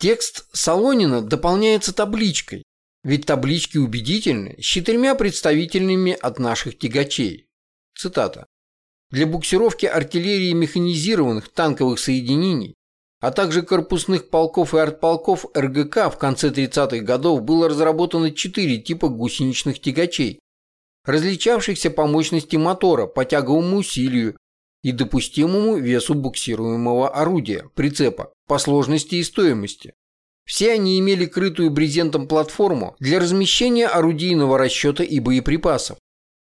Текст Солонина дополняется табличкой, ведь таблички убедительны, с четырьмя представительными от наших тягачей. Цитата. Для буксировки артиллерии механизированных танковых соединений, а также корпусных полков и артполков РГК в конце 30-х годов было разработано четыре типа гусеничных тягачей, различавшихся по мощности мотора, по тяговому усилию и допустимому весу буксируемого орудия, прицепа, по сложности и стоимости. Все они имели крытую брезентом платформу для размещения орудийного расчета и боеприпасов.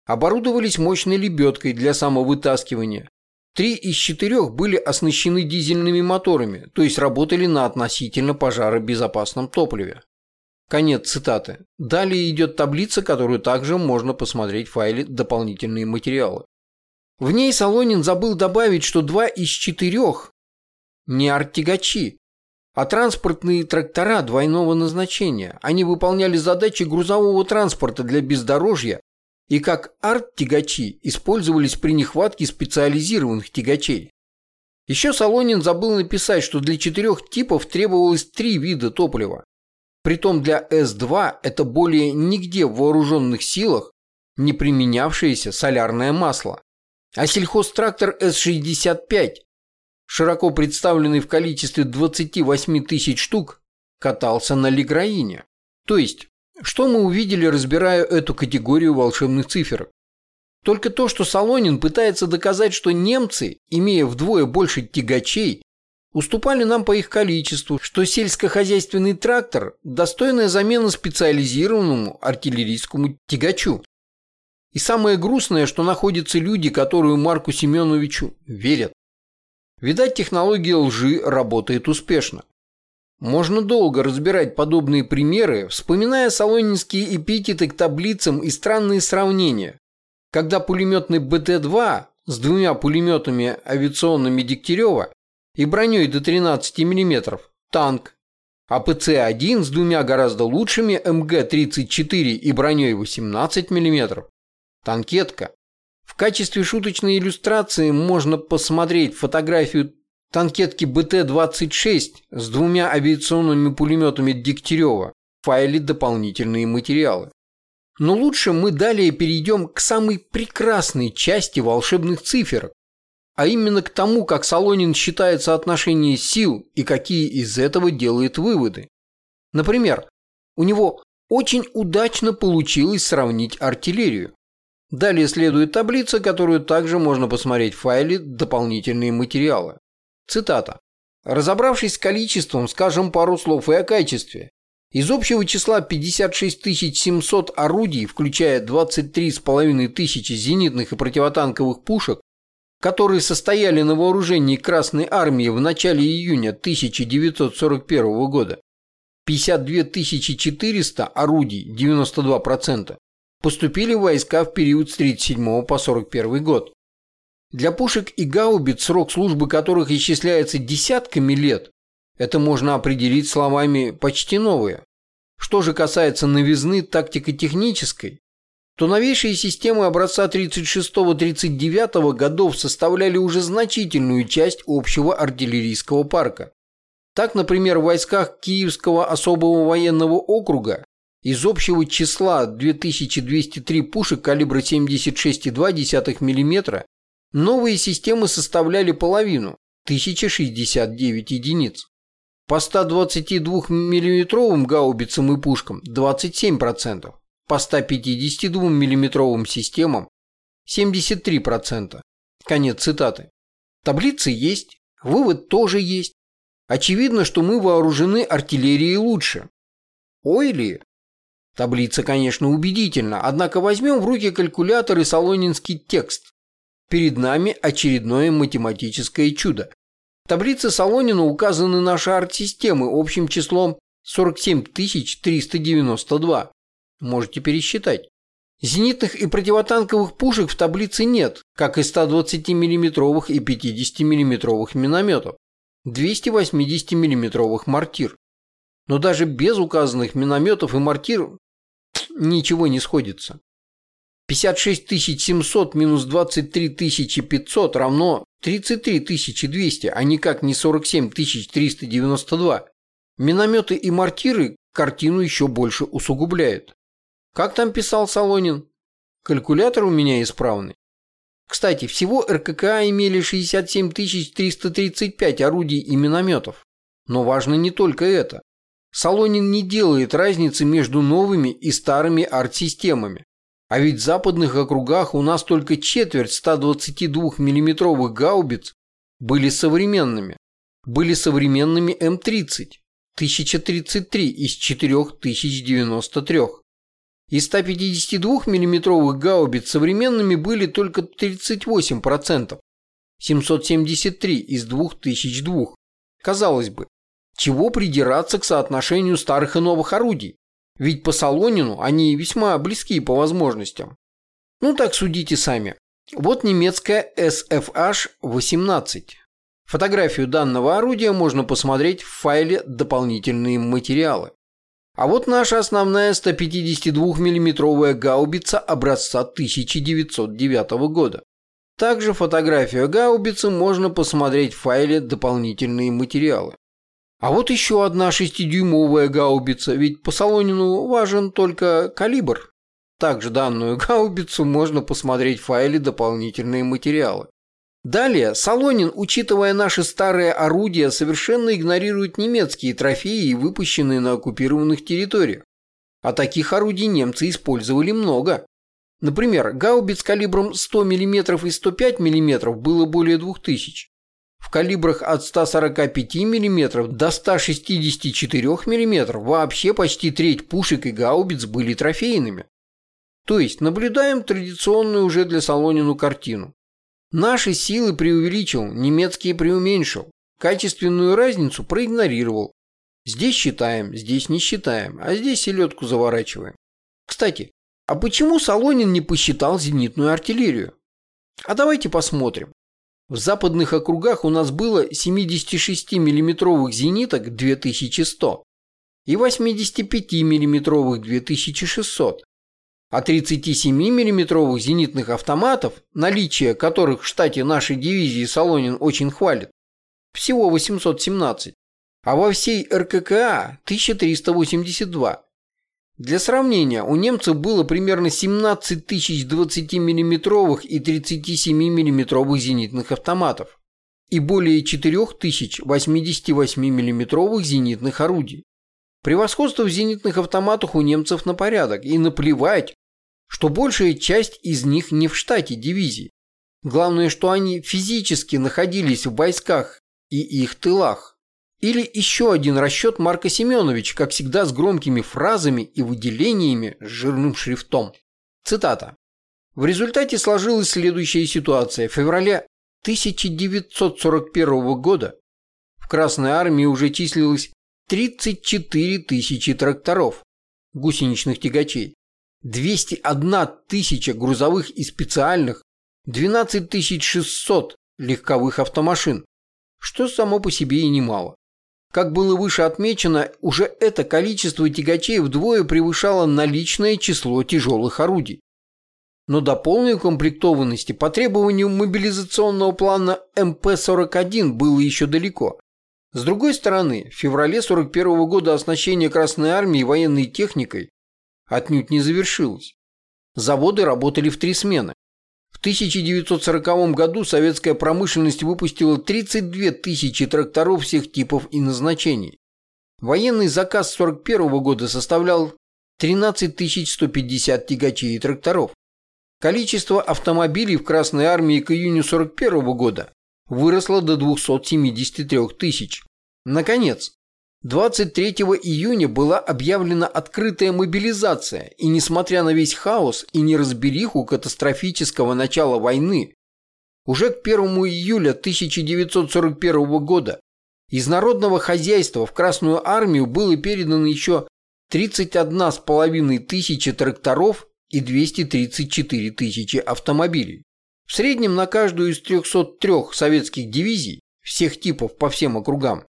Оборудовались мощной лебедкой для самовытаскивания. Три из четырех были оснащены дизельными моторами, то есть работали на относительно пожаробезопасном топливе. Конец цитаты. Далее идет таблица, которую также можно посмотреть в файле «Дополнительные материалы». В ней Солонин забыл добавить, что два из четырех не арттягачи, а транспортные трактора двойного назначения. Они выполняли задачи грузового транспорта для бездорожья и как арт-тягачи использовались при нехватке специализированных тягачей. Еще Солонин забыл написать, что для четырех типов требовалось три вида топлива. Притом для С-2 это более нигде в вооруженных силах не применявшееся солярное масло. А сельхозтрактор С-65, широко представленный в количестве 28 тысяч штук, катался на лиграине. То есть, что мы увидели, разбирая эту категорию волшебных цифр? Только то, что Солонин пытается доказать, что немцы, имея вдвое больше тягачей, уступали нам по их количеству, что сельскохозяйственный трактор – достойная замена специализированному артиллерийскому тягачу. И самое грустное, что находятся люди, которые Марку Семеновичу верят. Видать, технология лжи работает успешно. Можно долго разбирать подобные примеры, вспоминая солонинские эпитеты к таблицам и странные сравнения. Когда пулеметный БТ-2 с двумя пулеметами авиационными Дегтярева и броней до 13 мм – танк, а ПЦ-1 с двумя гораздо лучшими МГ-34 и броней 18 мм – танкетка. В качестве шуточной иллюстрации можно посмотреть фотографию танкетки БТ-26 с двумя авиационными пулеметами Дегтярева в файле «Дополнительные материалы». Но лучше мы далее перейдем к самой прекрасной части волшебных цифр, а именно к тому, как Солонин считает соотношение сил и какие из этого делает выводы. Например, у него очень удачно получилось сравнить артиллерию. Далее следует таблица, которую также можно посмотреть в файле «Дополнительные материалы». Цитата. «Разобравшись с количеством, скажем пару слов и о качестве. Из общего числа 56 700 орудий, включая 23,5 тысячи зенитных и противотанковых пушек, которые состояли на вооружении Красной Армии в начале июня 1941 года, 52 400 орудий, 92%, поступили войска в период с 1937 по 1941 год. Для пушек и гаубиц, срок службы которых исчисляется десятками лет, это можно определить словами «почти новые». Что же касается новизны тактико-технической, то новейшие системы образца 36-39 годов составляли уже значительную часть общего артиллерийского парка. Так, например, в войсках Киевского особого военного округа из общего числа 2203 пушек калибра 76,2 мм новые системы составляли половину – 1069 единиц. По 122 миллиметровым гаубицам и пушкам – 27% по 152 миллиметровым системам 73%. Конец цитаты. Таблицы есть, вывод тоже есть. Очевидно, что мы вооружены артиллерией лучше. Ой ли? Таблица, конечно, убедительна, однако возьмем в руки калькулятор и солонинский текст. Перед нами очередное математическое чудо. В таблице Солонина указаны наши арт-системы общим числом 47 392. Можете пересчитать. Зенитных и противотанковых пушек в таблице нет, как и 120 миллиметровых и 50 миллиметровых минометов, 280 миллиметровых мортир. Но даже без указанных минометов и мортир ничего не сходится. 56 700 минус 23 500 равно 33 200, а никак не 47 392. Минометы и мортиры картину еще больше усугубляют. Как там писал Солонин? Калькулятор у меня исправный. Кстати, всего РККА имели 67 335 орудий и минометов. Но важно не только это. Солонин не делает разницы между новыми и старыми арт-системами. А ведь в западных округах у нас только четверть 122 миллиметровых гаубиц были современными. Были современными М-30, 1033 из 4093. Из 152 миллиметровых гаубиц современными были только 38%, 773 из 2002. Казалось бы, чего придираться к соотношению старых и новых орудий? Ведь по Солонину они весьма близки по возможностям. Ну так судите сами. Вот немецкая SFH-18. Фотографию данного орудия можно посмотреть в файле «Дополнительные материалы». А вот наша основная 152 миллиметровая гаубица образца 1909 года. Также фотографию гаубицы можно посмотреть в файле «Дополнительные материалы». А вот еще одна шестидюймовая гаубица, ведь по Солонину важен только калибр. Также данную гаубицу можно посмотреть в файле «Дополнительные материалы». Далее, Солонин, учитывая наши старые орудия, совершенно игнорирует немецкие трофеи, выпущенные на оккупированных территориях. А таких орудий немцы использовали много. Например, гаубиц калибром 100 мм и 105 мм было более 2000. В калибрах от 145 мм до 164 мм вообще почти треть пушек и гаубиц были трофейными. То есть наблюдаем традиционную уже для Солонину картину. Наши силы преувеличил, немецкие преуменьшил. Качественную разницу проигнорировал. Здесь считаем, здесь не считаем, а здесь селедку заворачиваем. Кстати, а почему Солонин не посчитал зенитную артиллерию? А давайте посмотрим. В западных округах у нас было 76 миллиметровых зениток 2100 и 85 миллиметровых 2600, а 37 миллиметровых зенитных автоматов, наличие которых в штате нашей дивизии Солонин очень хвалит, всего 817, а во всей РККА 1382. Для сравнения, у немцев было примерно 17 тысяч 20-мм и 37-мм зенитных автоматов и более 4 тысяч 88-мм зенитных орудий. Превосходство в зенитных автоматах у немцев на порядок, и наплевать, что большая часть из них не в штате дивизии. Главное, что они физически находились в войсках и их тылах. Или еще один расчет Марка Семеновича, как всегда с громкими фразами и выделениями с жирным шрифтом. Цитата. В результате сложилась следующая ситуация. В феврале 1941 года в Красной Армии уже числилось 34 тысячи тракторов, гусеничных тягачей, 201 тысяча грузовых и специальных, 12 600 легковых автомашин, что само по себе и немало. Как было выше отмечено, уже это количество тягачей вдвое превышало наличное число тяжелых орудий. Но до полной укомплектованности по требованию мобилизационного плана МП-41 было еще далеко. С другой стороны, в феврале 41 года оснащение Красной Армии военной техникой отнюдь не завершилось. Заводы работали в три смены. В 1940 году советская промышленность выпустила 32 тысячи тракторов всех типов и назначений. Военный заказ 1941 года составлял 13 150 тягачей и тракторов. Количество автомобилей в Красной армии к июню 1941 года выросло до 273 тысяч. Наконец, 23 июня была объявлена открытая мобилизация, и несмотря на весь хаос и неразбериху катастрофического начала войны, уже к 1 июля 1941 года из народного хозяйства в Красную армию было передано еще 31,5 тысячи тракторов и 234 тысячи автомобилей. В среднем на каждую из 303 советских дивизий всех типов по всем округам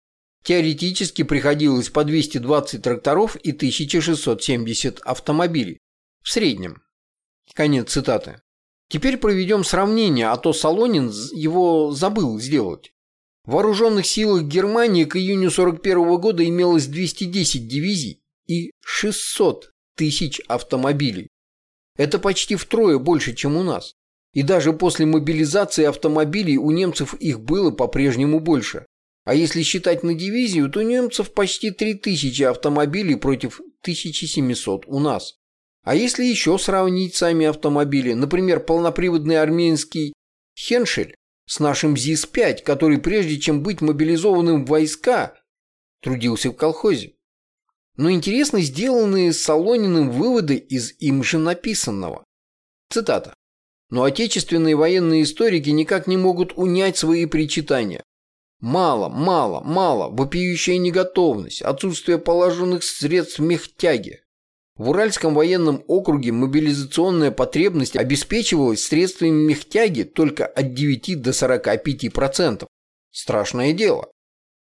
Теоретически приходилось по 220 тракторов и 1670 автомобилей. В среднем. Конец цитаты. Теперь проведем сравнение, а то Солонин его забыл сделать. В вооруженных силах Германии к июню 41 года имелось 210 дивизий и 600 тысяч автомобилей. Это почти втрое больше, чем у нас. И даже после мобилизации автомобилей у немцев их было по-прежнему больше. А если считать на дивизию, то немцев почти 3000 автомобилей против 1700 у нас. А если еще сравнить сами автомобили, например, полноприводный армянский Хеншель с нашим ЗИС-5, который прежде чем быть мобилизованным в войска, трудился в колхозе. Но интересны сделанные Солониным выводы из им же написанного. Цитата. Но отечественные военные историки никак не могут унять свои причитания. Мало, мало, мало, вопиющая неготовность, отсутствие положенных средств в мехтяге. В Уральском военном округе мобилизационная потребность обеспечивалась средствами мехтяги только от 9 до 45%. Страшное дело.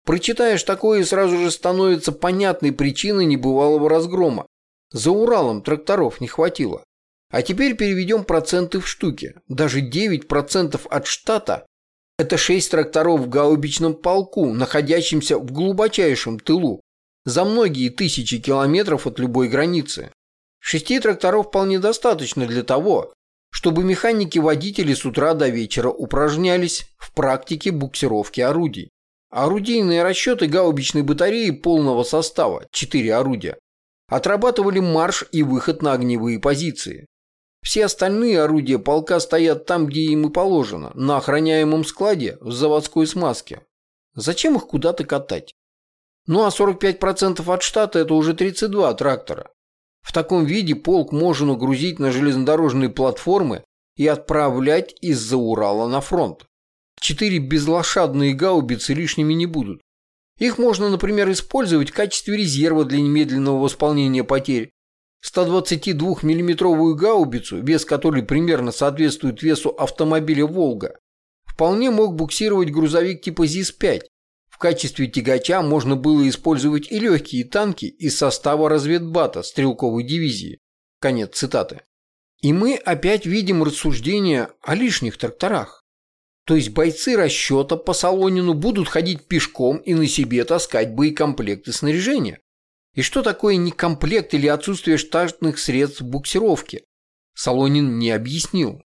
Прочитаешь такое, и сразу же становится понятной причиной небывалого разгрома. За Уралом тракторов не хватило. А теперь переведем проценты в штуки. Даже 9% от штата – это 6 тракторов в гаубичном полку, находящемся в глубочайшем тылу, за многие тысячи километров от любой границы. Шести тракторов вполне достаточно для того, чтобы механики-водители с утра до вечера упражнялись в практике буксировки орудий. Орудийные расчеты гаубичной батареи полного состава, 4 орудия, отрабатывали марш и выход на огневые позиции. Все остальные орудия полка стоят там, где им и положено, на охраняемом складе в заводской смазке. Зачем их куда-то катать? Ну а 45% от штата это уже 32 трактора. В таком виде полк можно грузить на железнодорожные платформы и отправлять из-за Урала на фронт. Четыре безлошадные гаубицы лишними не будут. Их можно, например, использовать в качестве резерва для немедленного восполнения потерь. 122 миллиметровую гаубицу, вес которой примерно соответствует весу автомобиля «Волга», вполне мог буксировать грузовик типа ЗИС-5. В качестве тягача можно было использовать и легкие танки из состава разведбата стрелковой дивизии. Конец цитаты. И мы опять видим рассуждения о лишних тракторах. То есть бойцы расчета по Солонину будут ходить пешком и на себе таскать боекомплекты снаряжения. И что такое некомплект или отсутствие штатных средств буксировки? Солонин не объяснил.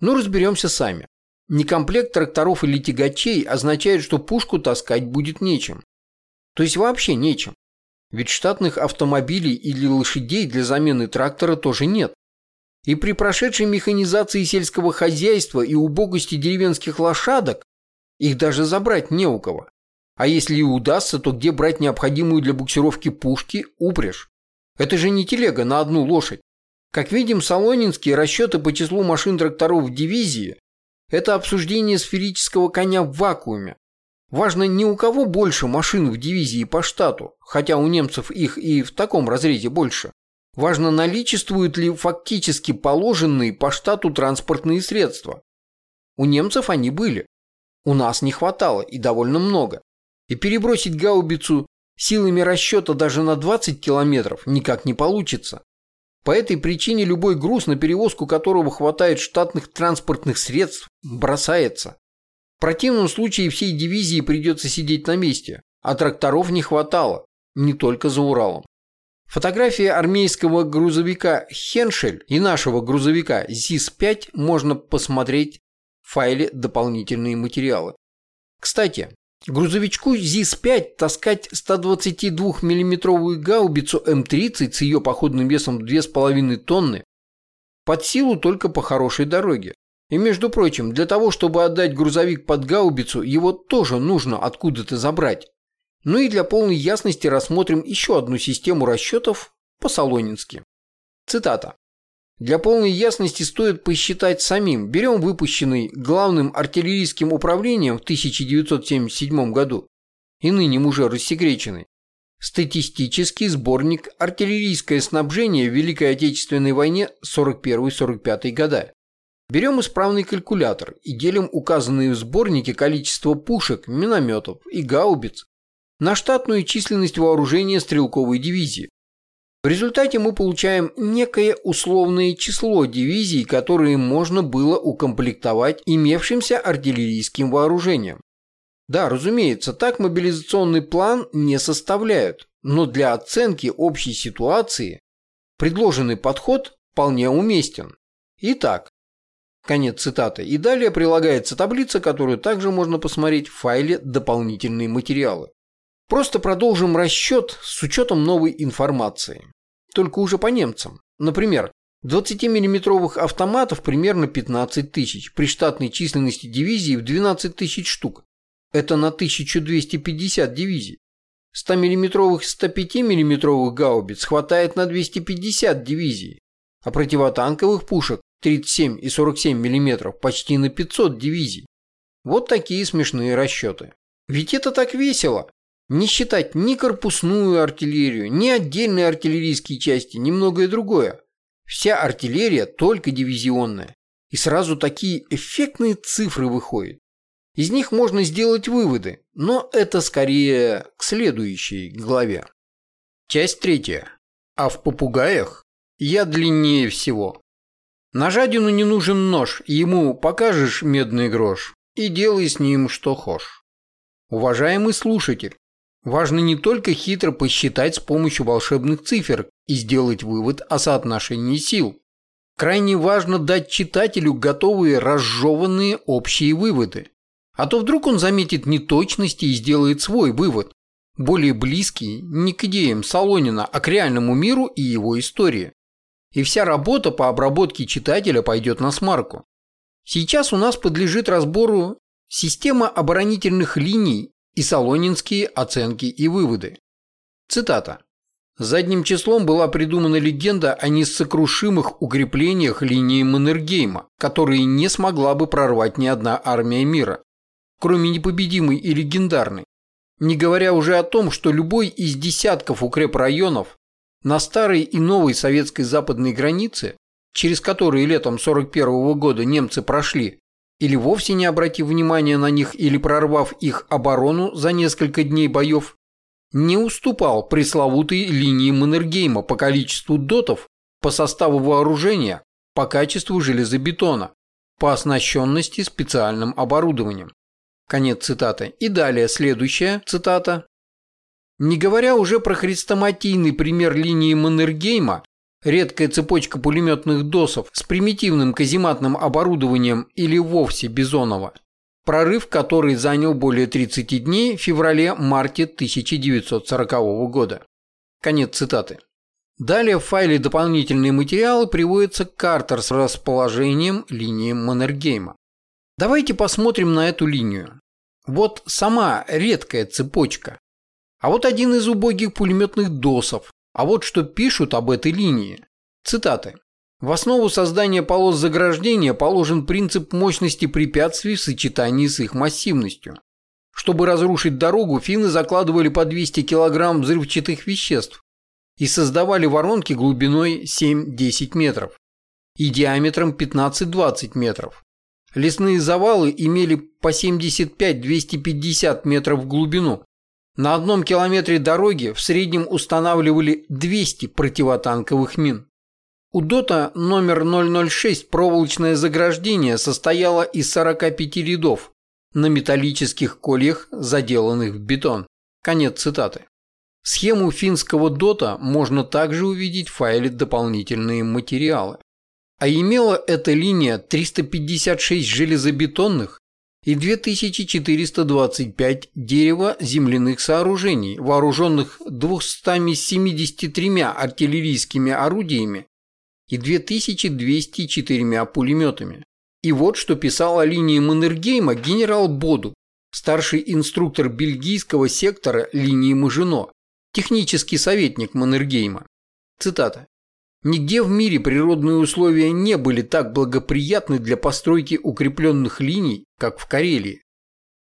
Но разберемся сами. Некомплект тракторов или тягачей означает, что пушку таскать будет нечем. То есть вообще нечем. Ведь штатных автомобилей или лошадей для замены трактора тоже нет. И при прошедшей механизации сельского хозяйства и убогости деревенских лошадок их даже забрать не у кого. А если и удастся, то где брать необходимую для буксировки пушки, упряжь? Это же не телега на одну лошадь. Как видим, солонинские расчеты по числу машин-тракторов в дивизии – это обсуждение сферического коня в вакууме. Важно не у кого больше машин в дивизии по штату, хотя у немцев их и в таком разрезе больше, Важно, наличествуют ли фактически положенные по штату транспортные средства. У немцев они были. У нас не хватало и довольно много. И перебросить гаубицу силами расчета даже на 20 километров никак не получится. По этой причине любой груз, на перевозку которого хватает штатных транспортных средств, бросается. В противном случае всей дивизии придется сидеть на месте, а тракторов не хватало, не только за Уралом. Фотографии армейского грузовика «Хеншель» и нашего грузовика ЗИС-5 можно посмотреть в файле «Дополнительные материалы». Кстати, грузовичку ЗИС-5 таскать 122 миллиметровую гаубицу М-30 с ее походным весом 2,5 тонны под силу только по хорошей дороге. И между прочим, для того, чтобы отдать грузовик под гаубицу, его тоже нужно откуда-то забрать. Ну и для полной ясности рассмотрим еще одну систему расчетов по-солонински. Цитата. Для полной ясности стоит посчитать самим. Берем выпущенный главным артиллерийским управлением в 1977 году и ныне уже рассекреченный статистический сборник «Артиллерийское снабжение в Великой Отечественной войне 41-45 года». Берем исправный калькулятор и делим указанные в сборнике количество пушек, минометов и гаубиц на штатную численность вооружения стрелковой дивизии. В результате мы получаем некое условное число дивизий, которые можно было укомплектовать имевшимся артиллерийским вооружением. Да, разумеется, так мобилизационный план не составляют, но для оценки общей ситуации предложенный подход вполне уместен. Итак, конец цитаты. И далее прилагается таблица, которую также можно посмотреть в файле «Дополнительные материалы». Просто продолжим расчет с учетом новой информации. Только уже по немцам. Например, 20-миллиметровых автоматов примерно 15 тысяч, при штатной численности дивизии в 12 тысяч штук. Это на 1250 дивизий. 100-миллиметровых 105-миллиметровых гаубиц хватает на 250 дивизий, а противотанковых пушек 37 и 47 мм почти на 500 дивизий. Вот такие смешные расчеты. Ведь это так весело. Не считать ни корпусную артиллерию, ни отдельные артиллерийские части, ни многое другое. Вся артиллерия только дивизионная. И сразу такие эффектные цифры выходят. Из них можно сделать выводы, но это скорее к следующей главе. Часть третья. А в попугаях я длиннее всего. На жадину не нужен нож, ему покажешь медный грош и делай с ним что хошь. Уважаемый слушатель, важно не только хитро посчитать с помощью волшебных цифр и сделать вывод о соотношении сил. Крайне важно дать читателю готовые разжеванные общие выводы. А то вдруг он заметит неточности и сделает свой вывод, более близкий не к идеям Солонина, а к реальному миру и его истории. И вся работа по обработке читателя пойдет на смарку. Сейчас у нас подлежит разбору система оборонительных линий и солонинские оценки и выводы. Цитата. Задним числом была придумана легенда о несокрушимых укреплениях линии Маннергейма, которые не смогла бы прорвать ни одна армия мира кроме непобедимой и легендарной. Не говоря уже о том, что любой из десятков укрепрайонов на старой и новой советской западной границе, через которые летом 41 -го года немцы прошли, или вовсе не обратив внимания на них или прорвав их оборону за несколько дней боев, не уступал пресловутой линии Маннергейма по количеству дотов, по составу вооружения, по качеству железобетона, по оснащенности специальным оборудованием. Конец цитаты. И далее следующая цитата. Не говоря уже про хрестоматийный пример линии Маннергейма, редкая цепочка пулеметных досов с примитивным казематным оборудованием или вовсе Бизонова, прорыв который занял более 30 дней в феврале-марте 1940 года. Конец цитаты. Далее в файле дополнительные материалы приводится картер с расположением линии Маннергейма. Давайте посмотрим на эту линию. Вот сама редкая цепочка. А вот один из убогих пулеметных досов. А вот что пишут об этой линии. Цитаты. В основу создания полос заграждения положен принцип мощности препятствий в сочетании с их массивностью. Чтобы разрушить дорогу, финны закладывали по 200 кг взрывчатых веществ и создавали воронки глубиной 7-10 метров и диаметром 15-20 метров. Лесные завалы имели по 75-250 метров в глубину. На одном километре дороги в среднем устанавливали 200 противотанковых мин. У ДОТа номер 006 проволочное заграждение состояло из 45 рядов на металлических кольях, заделанных в бетон. Конец цитаты. Схему финского ДОТа можно также увидеть в файле «Дополнительные материалы». А имела эта линия 356 железобетонных и 2425 дерево-земляных сооружений, вооруженных 273 артиллерийскими орудиями и 2204 пулеметами. И вот что писал о линии Маннергейма генерал Боду, старший инструктор бельгийского сектора линии Мажино, технический советник Маннергейма. Цитата. Нигде в мире природные условия не были так благоприятны для постройки укрепленных линий, как в Карелии.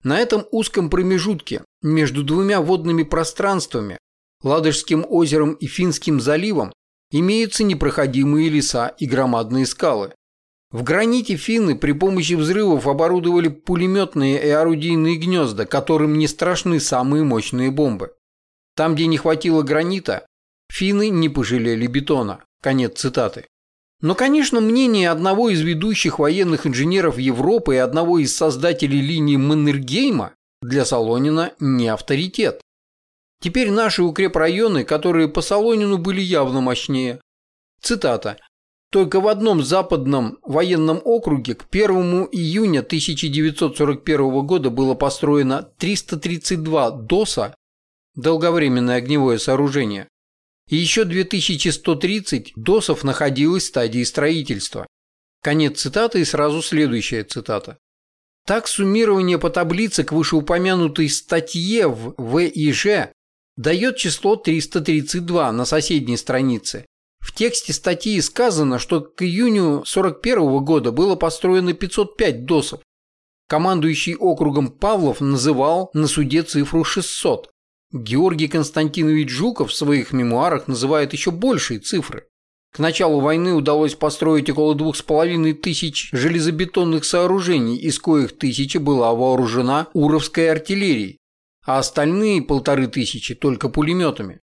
На этом узком промежутке между двумя водными пространствами, Ладожским озером и Финским заливом, имеются непроходимые леса и громадные скалы. В граните финны при помощи взрывов оборудовали пулеметные и орудийные гнезда, которым не страшны самые мощные бомбы. Там, где не хватило гранита, финны не пожалели бетона. Конец цитаты. Но, конечно, мнение одного из ведущих военных инженеров Европы и одного из создателей линии Маннергейма для Солонина не авторитет. Теперь наши укрепрайоны, которые по Солонину были явно мощнее. Цитата. Только в одном западном военном округе к 1 июня 1941 года было построено 332 ДОСа, долговременное огневое сооружение, и еще 2130 ДОСов находилось в стадии строительства. Конец цитаты и сразу следующая цитата. Так суммирование по таблице к вышеупомянутой статье в ВИЖ дает число 332 на соседней странице. В тексте статьи сказано, что к июню 41 года было построено 505 ДОСов. Командующий округом Павлов называл на суде цифру 600. Георгий Константинович Жуков в своих мемуарах называет еще большие цифры. К началу войны удалось построить около двух с половиной тысяч железобетонных сооружений, из коих тысяча была вооружена уровской артиллерией, а остальные полторы тысячи только пулеметами.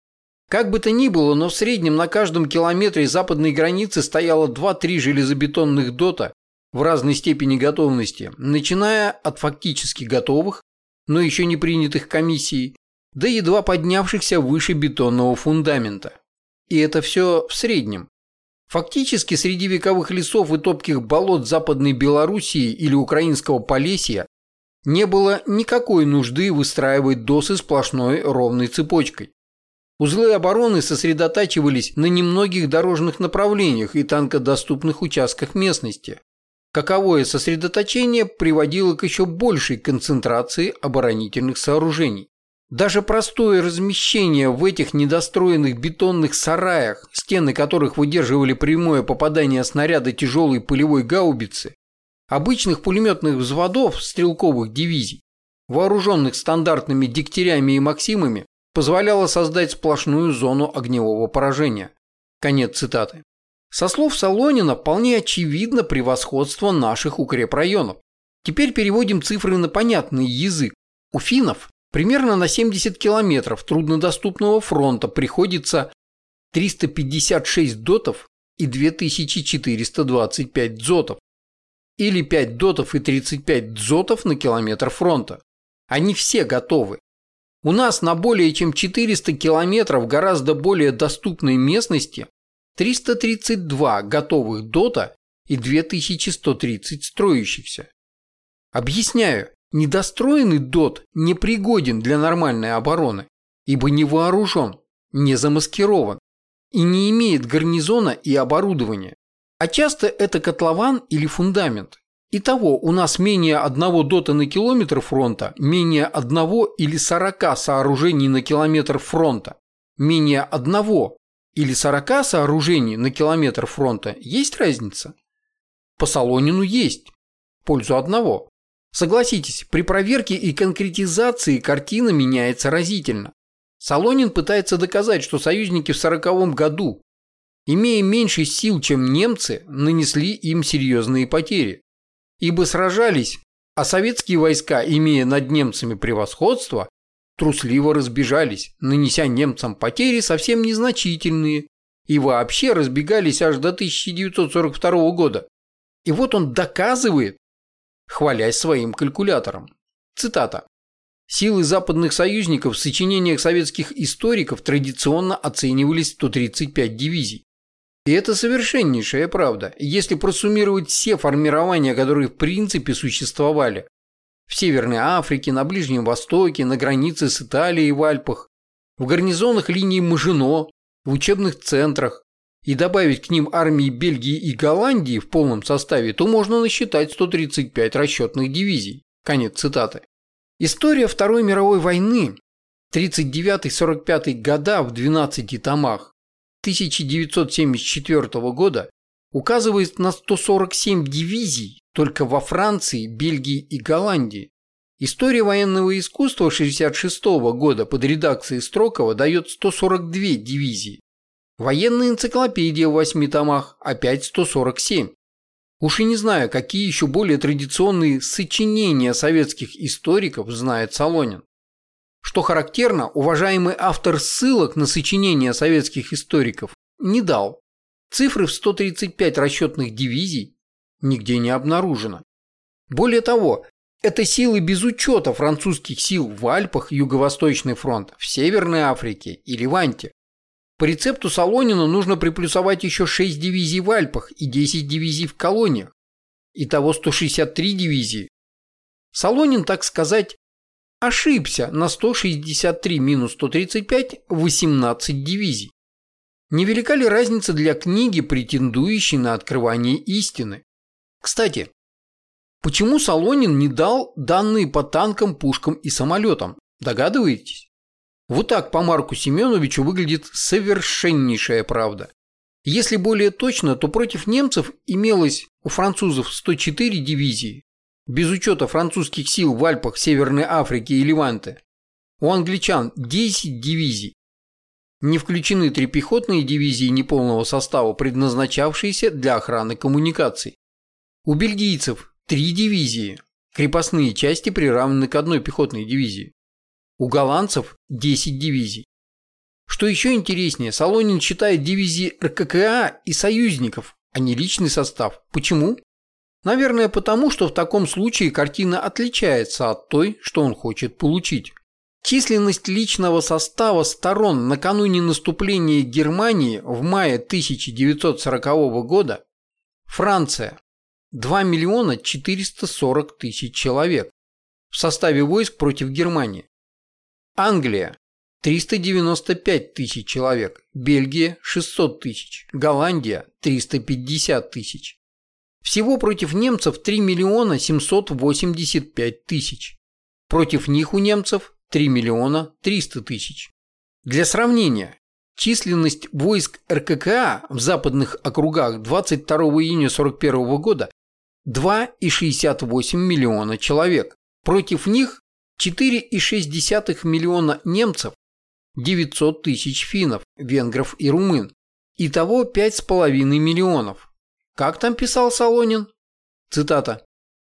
Как бы то ни было, но в среднем на каждом километре западной границы стояло 2-3 железобетонных дота в разной степени готовности, начиная от фактически готовых, но еще не принятых комиссией, до едва поднявшихся выше бетонного фундамента. И это все в среднем. Фактически среди вековых лесов и топких болот Западной Белоруссии или Украинского Полесья не было никакой нужды выстраивать досы сплошной ровной цепочкой. Узлы обороны сосредотачивались на немногих дорожных направлениях и танкодоступных участках местности. Каковое сосредоточение приводило к еще большей концентрации оборонительных сооружений. Даже простое размещение в этих недостроенных бетонных сараях, стены которых выдерживали прямое попадание снаряда тяжелой полевой гаубицы, обычных пулеметных взводов стрелковых дивизий, вооруженных стандартными дегтярями и максимами, позволяло создать сплошную зону огневого поражения. Конец цитаты. Со слов Солонина вполне очевидно превосходство наших укрепрайонов. Теперь переводим цифры на понятный язык. У финнов Примерно на 70 километров труднодоступного фронта приходится 356 дотов и 2425 дзотов. Или 5 дотов и 35 дзотов на километр фронта. Они все готовы. У нас на более чем 400 километров гораздо более доступной местности 332 готовых дота и 2130 строящихся. Объясняю, Недостроенный ДОТ не пригоден для нормальной обороны, ибо не вооружен, не замаскирован и не имеет гарнизона и оборудования. А часто это котлован или фундамент. Итого у нас менее одного дота на километр фронта, менее одного или сорока сооружений на километр фронта, менее одного или сорока сооружений на километр фронта. Есть разница? По Солонину есть. Пользу одного. Согласитесь, при проверке и конкретизации картина меняется разительно. Солонин пытается доказать, что союзники в сороковом году, имея меньше сил, чем немцы, нанесли им серьезные потери. Ибо сражались, а советские войска, имея над немцами превосходство, трусливо разбежались, нанеся немцам потери совсем незначительные и вообще разбегались аж до 1942 года. И вот он доказывает, хвалясь своим калькулятором. Цитата. Силы западных союзников в сочинениях советских историков традиционно оценивались 135 дивизий. И это совершеннейшая правда, если просуммировать все формирования, которые в принципе существовали в Северной Африке, на Ближнем Востоке, на границе с Италией в Альпах, в гарнизонах линии Мажино, в учебных центрах, и добавить к ним армии Бельгии и Голландии в полном составе, то можно насчитать 135 расчетных дивизий. Конец цитаты. История Второй мировой войны 39-45 года в 12 томах 1974 года указывает на 147 дивизий только во Франции, Бельгии и Голландии. История военного искусства 1966 года под редакцией Строкова дает 142 дивизии. Военная энциклопедия в восьми томах, опять 147. Уж и не знаю, какие еще более традиционные сочинения советских историков знает Солонин. Что характерно, уважаемый автор ссылок на сочинения советских историков не дал. Цифры в 135 расчетных дивизий нигде не обнаружено. Более того, Это силы без учета французских сил в Альпах, Юго-Восточный фронт, в Северной Африке и Ливанте. По рецепту Солонина нужно приплюсовать еще 6 дивизий в Альпах и 10 дивизий в колониях. Итого 163 дивизии. Солонин, так сказать, ошибся на 163 минус 135 – 18 дивизий. Невелика ли разница для книги, претендующей на открывание истины? Кстати, почему Солонин не дал данные по танкам, пушкам и самолетам? Догадываетесь? Вот так по Марку Семеновичу выглядит совершеннейшая правда. Если более точно, то против немцев имелось у французов 104 дивизии, без учета французских сил в Альпах Северной Африки и Ливанте. У англичан 10 дивизий. Не включены три пехотные дивизии неполного состава, предназначавшиеся для охраны коммуникаций. У бельгийцев три дивизии, крепостные части приравнены к одной пехотной дивизии. У голландцев 10 дивизий. Что еще интереснее, Солонин считает дивизии РККА и союзников, а не личный состав. Почему? Наверное, потому, что в таком случае картина отличается от той, что он хочет получить. Численность личного состава сторон накануне наступления Германии в мае 1940 года Франция 2 миллиона 440 тысяч человек в составе войск против Германии. Англия 395 тысяч человек, Бельгия 600 тысяч, Голландия 350 тысяч. Всего против немцев 3 миллиона 785 тысяч. Против них у немцев 3 миллиона 300 тысяч. Для сравнения, численность войск РККА в западных округах 22 июня 1941 года 2,68 миллиона человек. Против них 4,6 миллиона немцев, 900 тысяч финнов, венгров и румын. Итого 5,5 миллионов. Как там писал Солонин? Цитата.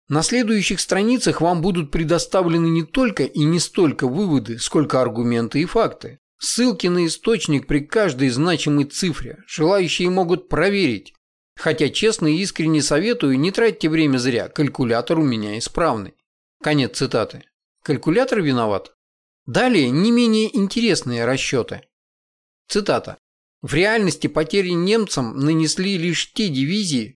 На следующих страницах вам будут предоставлены не только и не столько выводы, сколько аргументы и факты. Ссылки на источник при каждой значимой цифре. Желающие могут проверить. Хотя честно и искренне советую, не тратьте время зря, калькулятор у меня исправный. Конец цитаты. Калькулятор виноват? Далее не менее интересные расчеты. Цитата. В реальности потери немцам нанесли лишь те дивизии,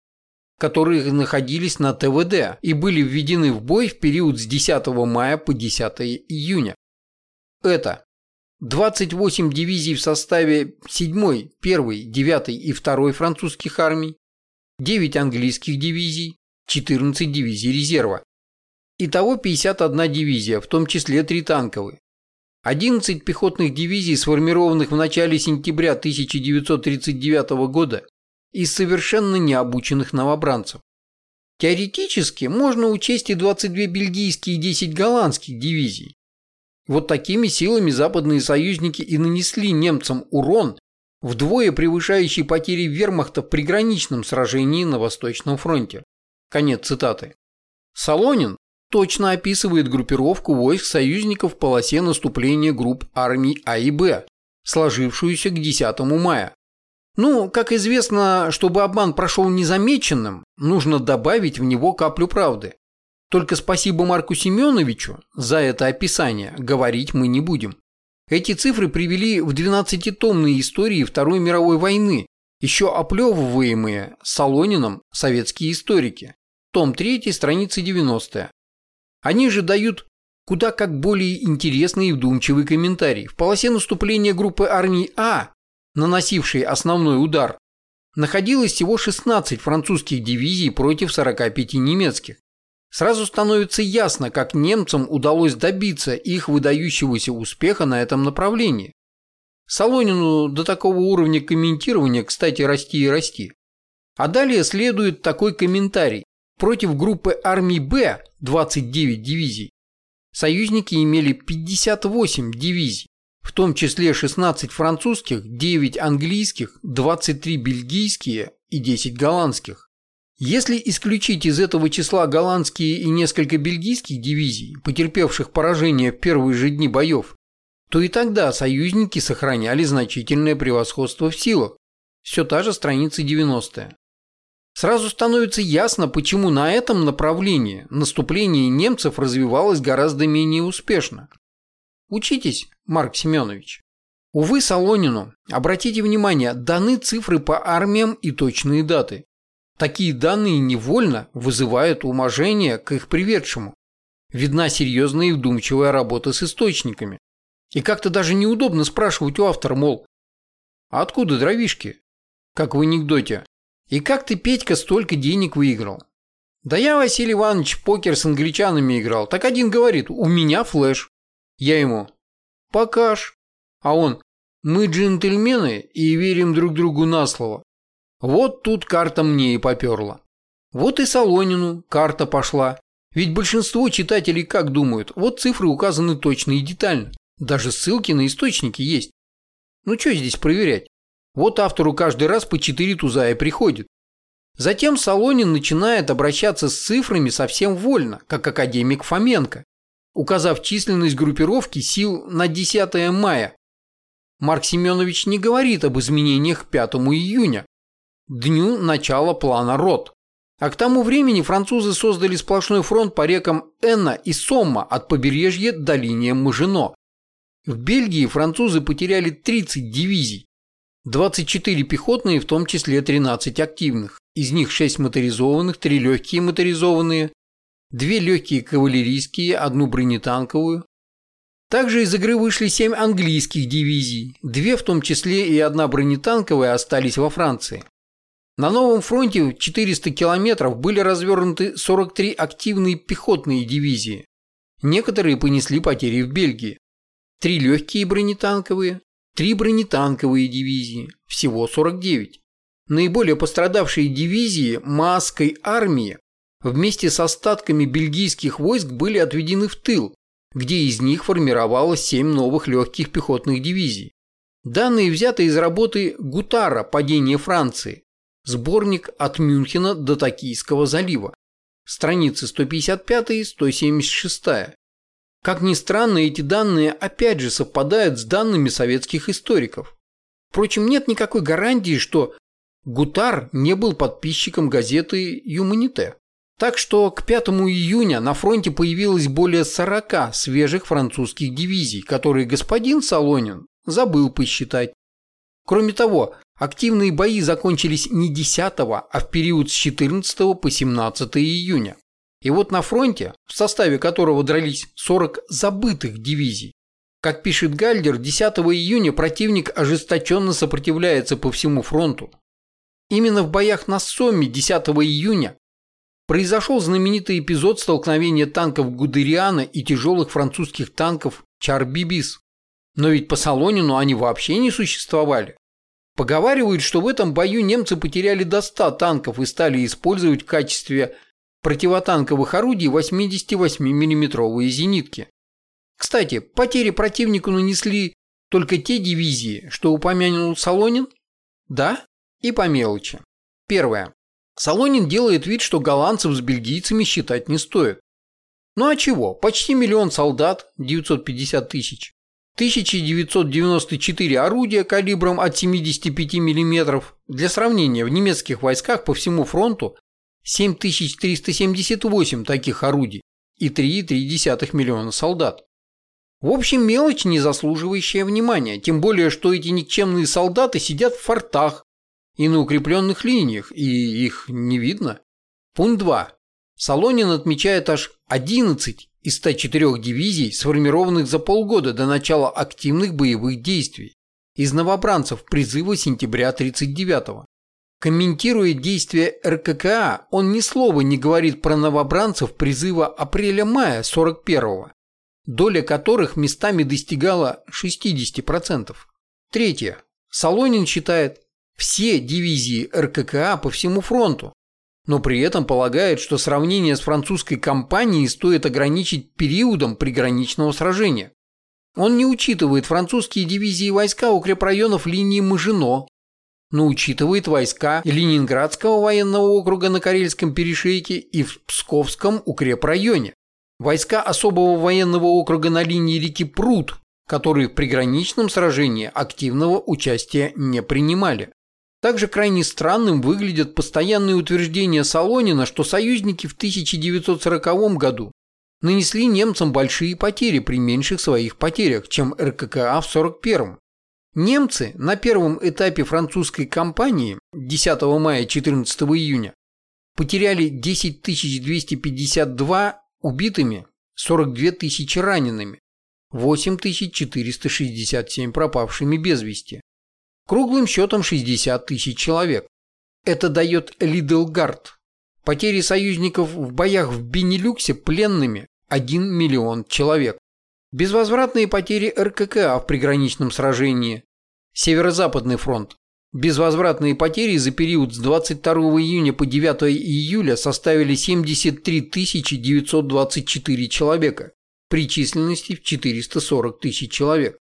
которые находились на ТВД и были введены в бой в период с 10 мая по 10 июня. Это 28 дивизий в составе 7, 1, 9 и 2 французских армий, 9 английских дивизий, 14 дивизий резерва. Итого 51 дивизия, в том числе 3 танковые. 11 пехотных дивизий, сформированных в начале сентября 1939 года из совершенно необученных новобранцев. Теоретически можно учесть и 22 бельгийские и 10 голландских дивизий. Вот такими силами западные союзники и нанесли немцам урон, вдвое превышающий потери вермахта в приграничном сражении на Восточном фронте. Конец цитаты. Солонин точно описывает группировку войск союзников в полосе наступления групп армий А и Б, сложившуюся к 10 мая. Ну, как известно, чтобы обман прошел незамеченным, нужно добавить в него каплю правды. Только спасибо Марку Семеновичу за это описание говорить мы не будем. Эти цифры привели в 12-томные истории Второй мировой войны, еще оплевываемые Солонином советские историки. Том 3, страница 90. Они же дают куда как более интересный и вдумчивый комментарий. В полосе наступления группы армий А наносившей основной удар, находилось всего 16 французских дивизий против 45 немецких. Сразу становится ясно, как немцам удалось добиться их выдающегося успеха на этом направлении. Солонину до такого уровня комментирования, кстати, расти и расти. А далее следует такой комментарий. Против группы армий Б 29 дивизий союзники имели 58 дивизий, в том числе 16 французских, 9 английских, 23 бельгийские и 10 голландских. Если исключить из этого числа голландские и несколько бельгийских дивизий, потерпевших поражение в первые же дни боев, то и тогда союзники сохраняли значительное превосходство в силах. Все та же страница 90. Сразу становится ясно, почему на этом направлении наступление немцев развивалось гораздо менее успешно. Учитесь, Марк Семенович. Увы, Солонину, обратите внимание, даны цифры по армиям и точные даты. Такие данные невольно вызывают уважение к их приведшему. Видна серьезная и вдумчивая работа с источниками. И как-то даже неудобно спрашивать у автора, мол, а откуда дровишки? Как в анекдоте. И как ты, Петька, столько денег выиграл? Да я, Василий Иванович, покер с англичанами играл. Так один говорит, у меня флеш. Я ему, покаж. А он, мы джентльмены и верим друг другу на слово. Вот тут карта мне и поперла. Вот и Солонину карта пошла. Ведь большинство читателей как думают, вот цифры указаны точно и детально. Даже ссылки на источники есть. Ну что здесь проверять? Вот автору каждый раз по четыре туза и приходит. Затем Солонин начинает обращаться с цифрами совсем вольно, как академик Фоменко, указав численность группировки сил на 10 мая. Марк Семенович не говорит об изменениях к 5 июня, дню начала плана РОТ. А к тому времени французы создали сплошной фронт по рекам Энна и Сомма от побережья до линии Мажино. В Бельгии французы потеряли 30 дивизий, 24 пехотные, в том числе 13 активных, из них 6 моторизованных, 3 легкие моторизованные, 2 легкие кавалерийские, одну бронетанковую. Также из игры вышли 7 английских дивизий, 2 в том числе и одна бронетанковая остались во Франции. На новом фронте 400 километров были развернуты 43 активные пехотные дивизии. Некоторые понесли потери в Бельгии. Три легкие бронетанковые, три бронетанковые дивизии, всего 49. Наиболее пострадавшие дивизии Маасской армии вместе с остатками бельгийских войск были отведены в тыл, где из них формировалось 7 новых легких пехотных дивизий. Данные взяты из работы Гутара «Падение Франции», Сборник от Мюнхена до Токийского залива. Страницы 155-176. Как ни странно, эти данные опять же совпадают с данными советских историков. Впрочем, нет никакой гарантии, что Гутар не был подписчиком газеты «Юманите». Так что к 5 июня на фронте появилось более 40 свежих французских дивизий, которые господин Солонин забыл посчитать. Кроме того, Активные бои закончились не 10, а в период с 14 по 17 июня. И вот на фронте, в составе которого дрались 40 забытых дивизий, как пишет Гальдер, 10 июня противник ожесточенно сопротивляется по всему фронту. Именно в боях на Сомме 10 июня произошел знаменитый эпизод столкновения танков Гудериана и тяжелых французских танков Чарбибис. Но ведь по Солонину они вообще не существовали. Поговаривают, что в этом бою немцы потеряли до 100 танков и стали использовать в качестве противотанковых орудий 88 миллиметровые зенитки. Кстати, потери противнику нанесли только те дивизии, что упомянул Солонин? Да, и по мелочи. Первое. Солонин делает вид, что голландцев с бельгийцами считать не стоит. Ну а чего? Почти миллион солдат, 950 тысяч. 1994 орудия калибром от 75 мм. Для сравнения, в немецких войсках по всему фронту 7378 таких орудий и 3,3 миллиона солдат. В общем, мелочь, не заслуживающая внимания, тем более, что эти никчемные солдаты сидят в фортах и на укрепленных линиях, и их не видно. Пункт 2. Солонин отмечает аж 11 из 104 дивизий, сформированных за полгода до начала активных боевых действий, из новобранцев призыва сентября 1939-го. Комментируя действия РККА, он ни слова не говорит про новобранцев призыва апреля-мая 41-го, доля которых местами достигала 60%. Третье. Солонин считает все дивизии РККА по всему фронту, но при этом полагает, что сравнение с французской кампанией стоит ограничить периодом приграничного сражения. Он не учитывает французские дивизии войска укрепрайонов линии Мажино, но учитывает войска Ленинградского военного округа на Карельском перешейке и в Псковском укрепрайоне, войска особого военного округа на линии реки Прут, которые в приграничном сражении активного участия не принимали. Также крайне странным выглядят постоянные утверждения Солонина, что союзники в 1940 году нанесли немцам большие потери при меньших своих потерях, чем РККА в 1941. Немцы на первом этапе французской кампании 10 мая 14 июня потеряли 10 252 убитыми, 42 тысячи ранеными, 8467 пропавшими без вести. Круглым счетом 60 тысяч человек. Это дает Лидлгард. Потери союзников в боях в Бенилюксе пленными 1 миллион человек. Безвозвратные потери РККА в приграничном сражении. Северо-Западный фронт. Безвозвратные потери за период с 22 июня по 9 июля составили 73 924 человека при численности в 440 тысяч человек.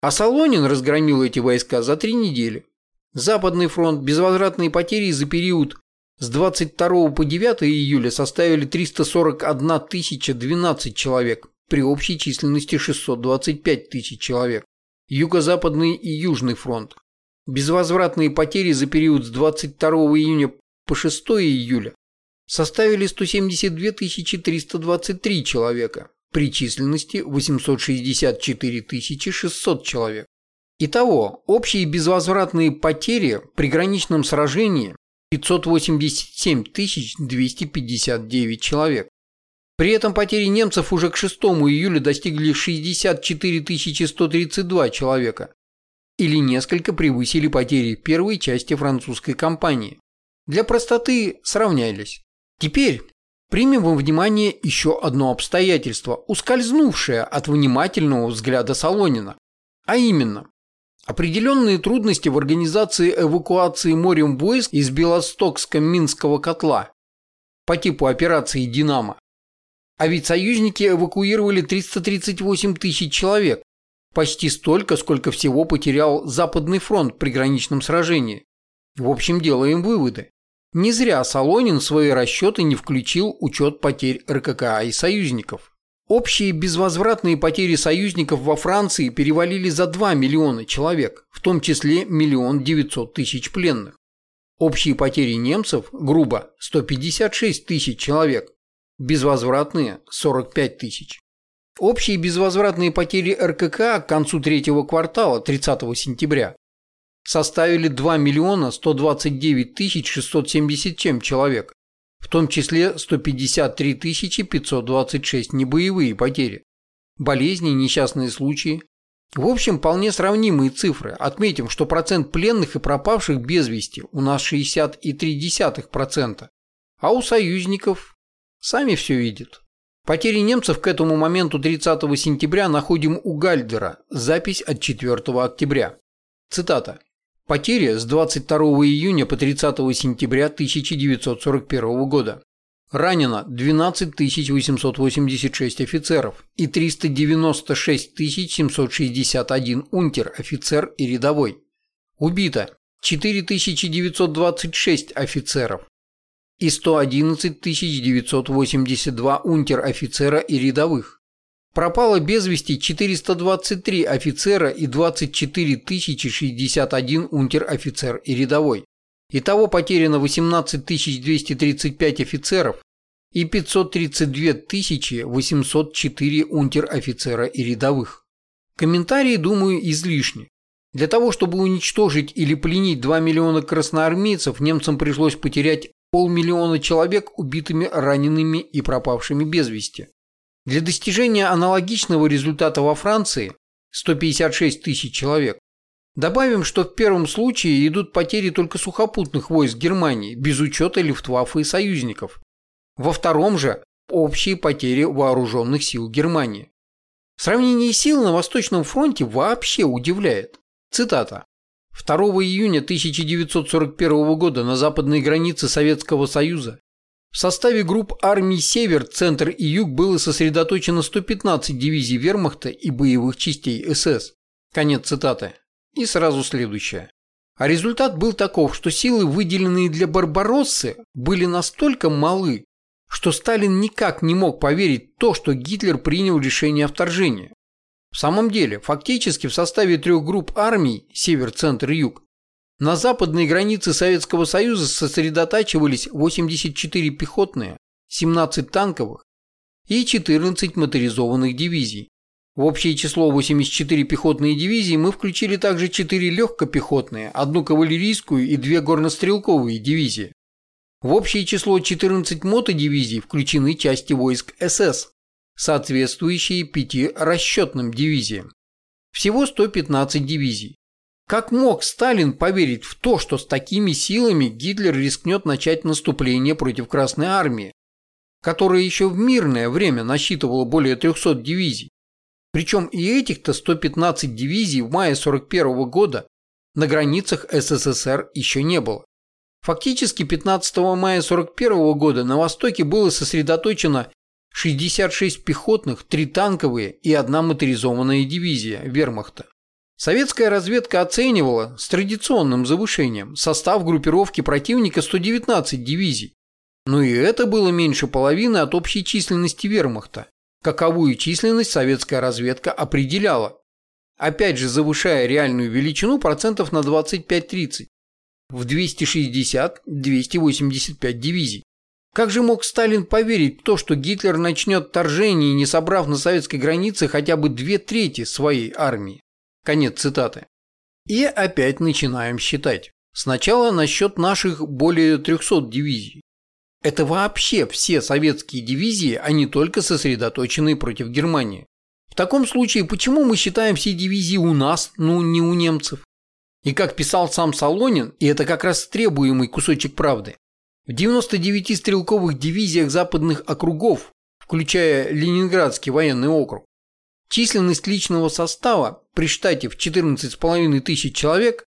А Солонин разгромил эти войска за три недели. Западный фронт безвозвратные потери за период с 22 по 9 июля составили 341 тысяча 12 человек при общей численности 625 тысяч человек. Юго-Западный и Южный фронт. Безвозвратные потери за период с 22 июня по 6 июля составили 172 323 человека при численности 864 600 человек. Итого, общие безвозвратные потери при граничном сражении 587 259 человек. При этом потери немцев уже к 6 июля достигли 64 132 человека, или несколько превысили потери первой части французской кампании. Для простоты сравнялись. Теперь Примем во внимание еще одно обстоятельство, ускользнувшее от внимательного взгляда Солонина. А именно, определенные трудности в организации эвакуации морем войск из Белостокско-Минского котла по типу операции «Динамо». А ведь союзники эвакуировали 338 тысяч человек, почти столько, сколько всего потерял Западный фронт при граничном сражении. В общем, делаем выводы. Не зря Солонин в свои расчеты не включил учет потерь РККА и союзников. Общие безвозвратные потери союзников во Франции перевалили за 2 миллиона человек, в том числе миллион девятьсот тысяч пленных. Общие потери немцев, грубо, 156 тысяч человек, безвозвратные – 45 тысяч. Общие безвозвратные потери РКК к концу третьего квартала 30 сентября составили 2 миллиона 129 тысяч 677 человек, в том числе 153 тысячи 526 небоевые потери, болезни, несчастные случаи. В общем, вполне сравнимые цифры. Отметим, что процент пленных и пропавших без вести у нас 60,3%, а у союзников сами все видят. Потери немцев к этому моменту 30 сентября находим у Гальдера, запись от 4 октября. Цитата. Потери с 22 июня по 30 сентября 1941 года. Ранено 12 886 офицеров и 396 761 унтер-офицер и рядовой. Убито 4926 офицеров и 111 982 унтер-офицера и рядовых. Пропало без вести 423 офицера и 24 061 унтер-офицер и рядовой. Итого потеряно 18 235 офицеров и 532 804 унтер-офицера и рядовых. Комментарии, думаю, излишни. Для того, чтобы уничтожить или пленить 2 миллиона красноармейцев, немцам пришлось потерять полмиллиона человек убитыми, ранеными и пропавшими без вести. Для достижения аналогичного результата во Франции 156 тысяч человек. Добавим, что в первом случае идут потери только сухопутных войск Германии, без учета Люфтваффе и союзников. Во втором же – общие потери вооруженных сил Германии. Сравнение сил на Восточном фронте вообще удивляет. Цитата. 2 июня 1941 года на западной границе Советского Союза в составе групп армий «Север», «Центр» и «Юг» было сосредоточено 115 дивизий вермахта и боевых частей СС. Конец цитаты. И сразу следующее. А результат был таков, что силы, выделенные для Барбароссы, были настолько малы, что Сталин никак не мог поверить в то, что Гитлер принял решение о вторжении. В самом деле, фактически в составе трех групп армий «Север», «Центр» «Юг» На западной границе Советского Союза сосредотачивались 84 пехотные, 17 танковых и 14 моторизованных дивизий. В общее число 84 пехотные дивизии мы включили также 4 легкопехотные, одну кавалерийскую и две горнострелковые дивизии. В общее число 14 мотодивизий включены части войск СС, соответствующие пяти расчетным дивизиям. Всего 115 дивизий. Как мог Сталин поверить в то, что с такими силами Гитлер рискнет начать наступление против Красной Армии, которая еще в мирное время насчитывала более 300 дивизий? Причем и этих-то 115 дивизий в мае 41 года на границах СССР еще не было. Фактически 15 мая 41 года на востоке было сосредоточено 66 пехотных, 3 танковые и одна моторизованная дивизия вермахта. Советская разведка оценивала с традиционным завышением состав группировки противника 119 дивизий. Но и это было меньше половины от общей численности вермахта. Каковую численность советская разведка определяла. Опять же завышая реальную величину процентов на 25-30 в 260-285 дивизий. Как же мог Сталин поверить в то, что Гитлер начнет вторжение, не собрав на советской границе хотя бы две трети своей армии? Конец цитаты. И опять начинаем считать. Сначала насчет наших более 300 дивизий. Это вообще все советские дивизии, а не только сосредоточенные против Германии. В таком случае, почему мы считаем все дивизии у нас, ну не у немцев? И как писал сам Солонин, и это как раз требуемый кусочек правды, в 99 стрелковых дивизиях западных округов, включая Ленинградский военный округ, численность личного состава при штате в 14,5 тысяч человек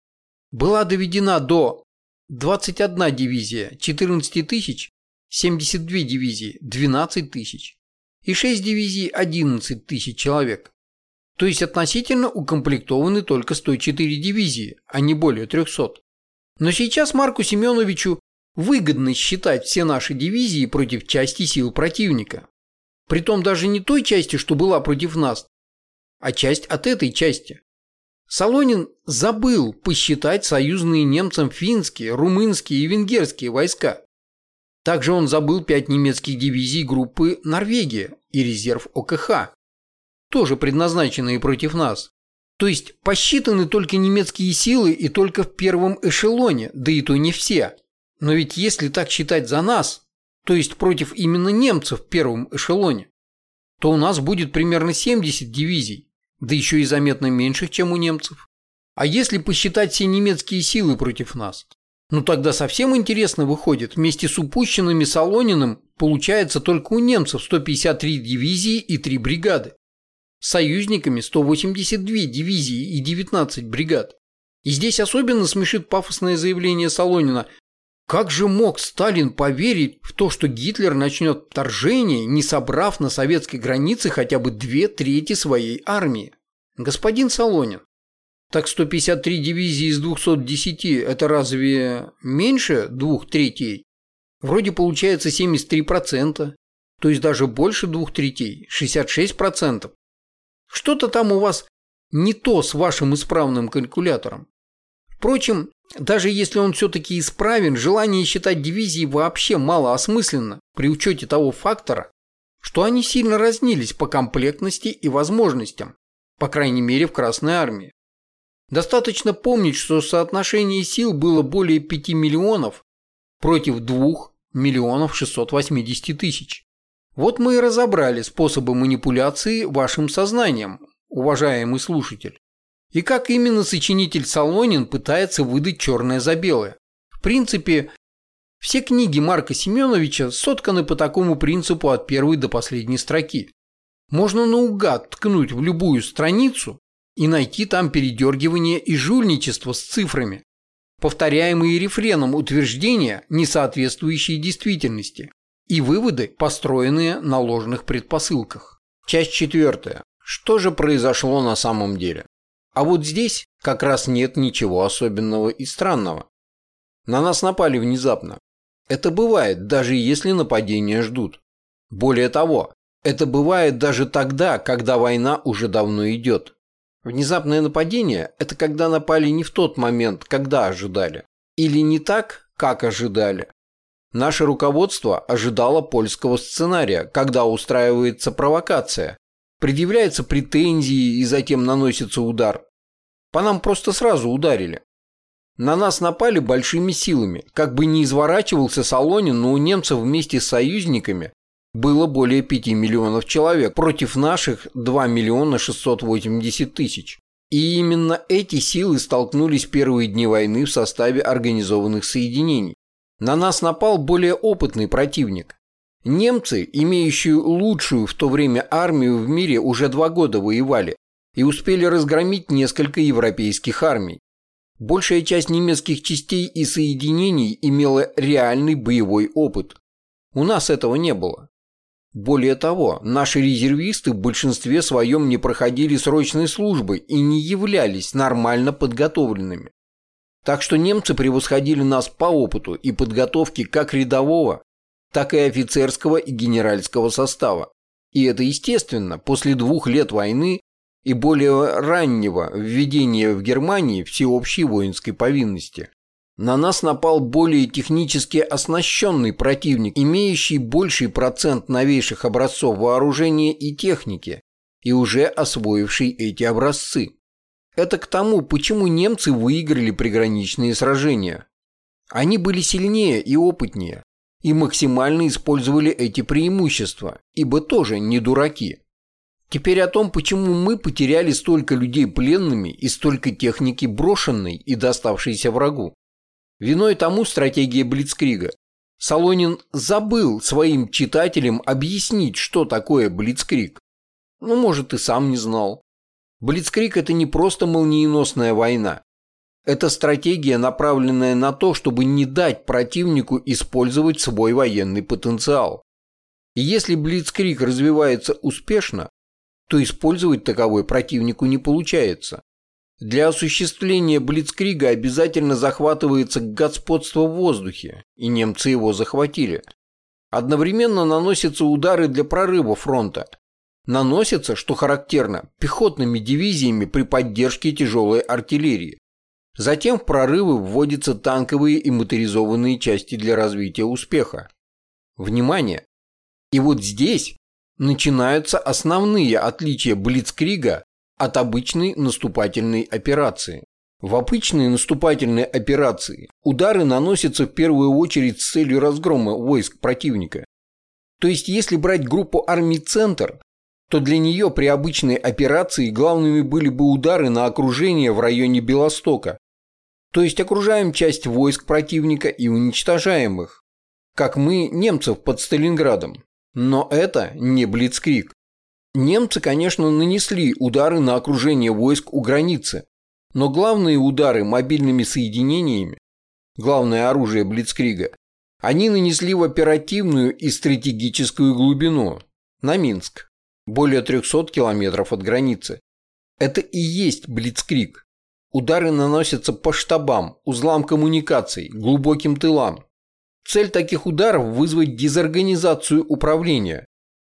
была доведена до 21 дивизия 14 тысяч, 72 дивизии 12 тысяч и 6 дивизий 11 тысяч человек то есть относительно укомплектованы только 104 дивизии, а не более 300. Но сейчас Марку Семеновичу выгодно считать все наши дивизии против части сил противника. Притом даже не той части, что была против нас, а часть от этой части. Солонин забыл посчитать союзные немцам финские, румынские и венгерские войска. Также он забыл пять немецких дивизий группы «Норвегия» и резерв ОКХ тоже предназначенные против нас. То есть посчитаны только немецкие силы и только в первом эшелоне, да и то не все. Но ведь если так считать за нас, то есть против именно немцев в первом эшелоне, то у нас будет примерно 70 дивизий, да еще и заметно меньших, чем у немцев. А если посчитать все немецкие силы против нас, ну тогда совсем интересно выходит, вместе с упущенными Солониным получается только у немцев 153 дивизии и 3 бригады союзниками 182 дивизии и 19 бригад. И здесь особенно смешит пафосное заявление Солонина. Как же мог Сталин поверить в то, что Гитлер начнет вторжение, не собрав на советской границе хотя бы две трети своей армии? Господин Солонин, так 153 дивизии из 210 – это разве меньше двух третей? Вроде получается 73%, то есть даже больше двух третей, 66%. Что-то там у вас не то с вашим исправным калькулятором. Впрочем, даже если он все-таки исправен, желание считать дивизии вообще мало осмысленно при учете того фактора, что они сильно разнились по комплектности и возможностям, по крайней мере в Красной Армии. Достаточно помнить, что соотношение сил было более 5 миллионов против 2 миллионов 680 тысяч. Вот мы и разобрали способы манипуляции вашим сознанием, уважаемый слушатель. И как именно сочинитель Солонин пытается выдать черное за белое. В принципе, все книги Марка Семеновича сотканы по такому принципу от первой до последней строки. Можно наугад ткнуть в любую страницу и найти там передергивание и жульничество с цифрами, повторяемые рефреном утверждения, не соответствующие действительности и выводы, построенные на ложных предпосылках. Часть четвертая. Что же произошло на самом деле? А вот здесь как раз нет ничего особенного и странного. На нас напали внезапно. Это бывает, даже если нападения ждут. Более того, это бывает даже тогда, когда война уже давно идет. Внезапное нападение – это когда напали не в тот момент, когда ожидали. Или не так, как ожидали. Наше руководство ожидало польского сценария, когда устраивается провокация, предъявляются претензии и затем наносится удар. По нам просто сразу ударили. На нас напали большими силами. Как бы ни изворачивался Солонин, но у немцев вместе с союзниками было более 5 миллионов человек против наших 2 миллиона 680 тысяч. И именно эти силы столкнулись в первые дни войны в составе организованных соединений. На нас напал более опытный противник. Немцы, имеющие лучшую в то время армию в мире, уже два года воевали и успели разгромить несколько европейских армий. Большая часть немецких частей и соединений имела реальный боевой опыт. У нас этого не было. Более того, наши резервисты в большинстве своем не проходили срочной службы и не являлись нормально подготовленными. Так что немцы превосходили нас по опыту и подготовке как рядового, так и офицерского и генеральского состава. И это естественно, после двух лет войны и более раннего введения в Германии всеобщей воинской повинности. На нас напал более технически оснащенный противник, имеющий больший процент новейших образцов вооружения и техники, и уже освоивший эти образцы. Это к тому, почему немцы выиграли приграничные сражения. Они были сильнее и опытнее, и максимально использовали эти преимущества, ибо тоже не дураки. Теперь о том, почему мы потеряли столько людей пленными и столько техники брошенной и доставшейся врагу. Виной тому стратегия Блицкрига. Солонин забыл своим читателям объяснить, что такое Блицкриг. Ну, может, и сам не знал. Блицкриг – это не просто молниеносная война. Это стратегия, направленная на то, чтобы не дать противнику использовать свой военный потенциал. И если Блицкриг развивается успешно, то использовать таковой противнику не получается. Для осуществления Блицкрига обязательно захватывается господство в воздухе, и немцы его захватили. Одновременно наносятся удары для прорыва фронта. Наносятся, что характерно, пехотными дивизиями при поддержке тяжелой артиллерии. Затем в прорывы вводятся танковые и моторизованные части для развития успеха. Внимание! И вот здесь начинаются основные отличия Блицкрига от обычной наступательной операции. В обычной наступательной операции удары наносятся в первую очередь с целью разгрома войск противника. То есть, если брать группу армий «Центр», то для нее при обычной операции главными были бы удары на окружение в районе Белостока. То есть окружаем часть войск противника и уничтожаем их, как мы немцев под Сталинградом. Но это не Блицкриг. Немцы, конечно, нанесли удары на окружение войск у границы, но главные удары мобильными соединениями, главное оружие Блицкрига, они нанесли в оперативную и стратегическую глубину, на Минск, более 300 километров от границы. Это и есть Блицкриг. Удары наносятся по штабам, узлам коммуникаций, глубоким тылам. Цель таких ударов – вызвать дезорганизацию управления,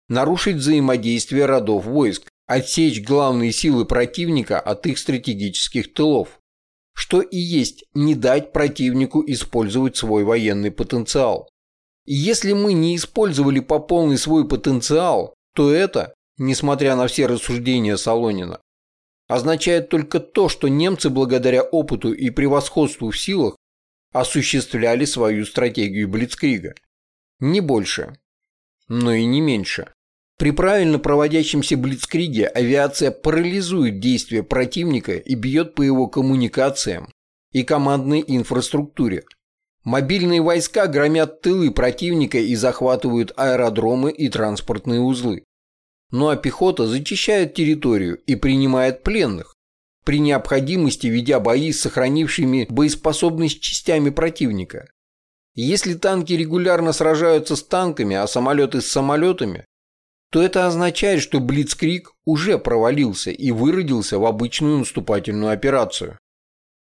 нарушить взаимодействие родов войск, отсечь главные силы противника от их стратегических тылов, что и есть не дать противнику использовать свой военный потенциал. И если мы не использовали по полной свой потенциал, то это, несмотря на все рассуждения Солонина, означает только то, что немцы благодаря опыту и превосходству в силах осуществляли свою стратегию Блицкрига. Не больше, но и не меньше. При правильно проводящемся блицкриге авиация парализует действия противника и бьет по его коммуникациям и командной инфраструктуре. Мобильные войска громят тылы противника и захватывают аэродромы и транспортные узлы. Ну а пехота зачищает территорию и принимает пленных, при необходимости ведя бои с сохранившими боеспособность частями противника. Если танки регулярно сражаются с танками, а самолеты с самолетами, то это означает, что Блицкрик уже провалился и выродился в обычную наступательную операцию.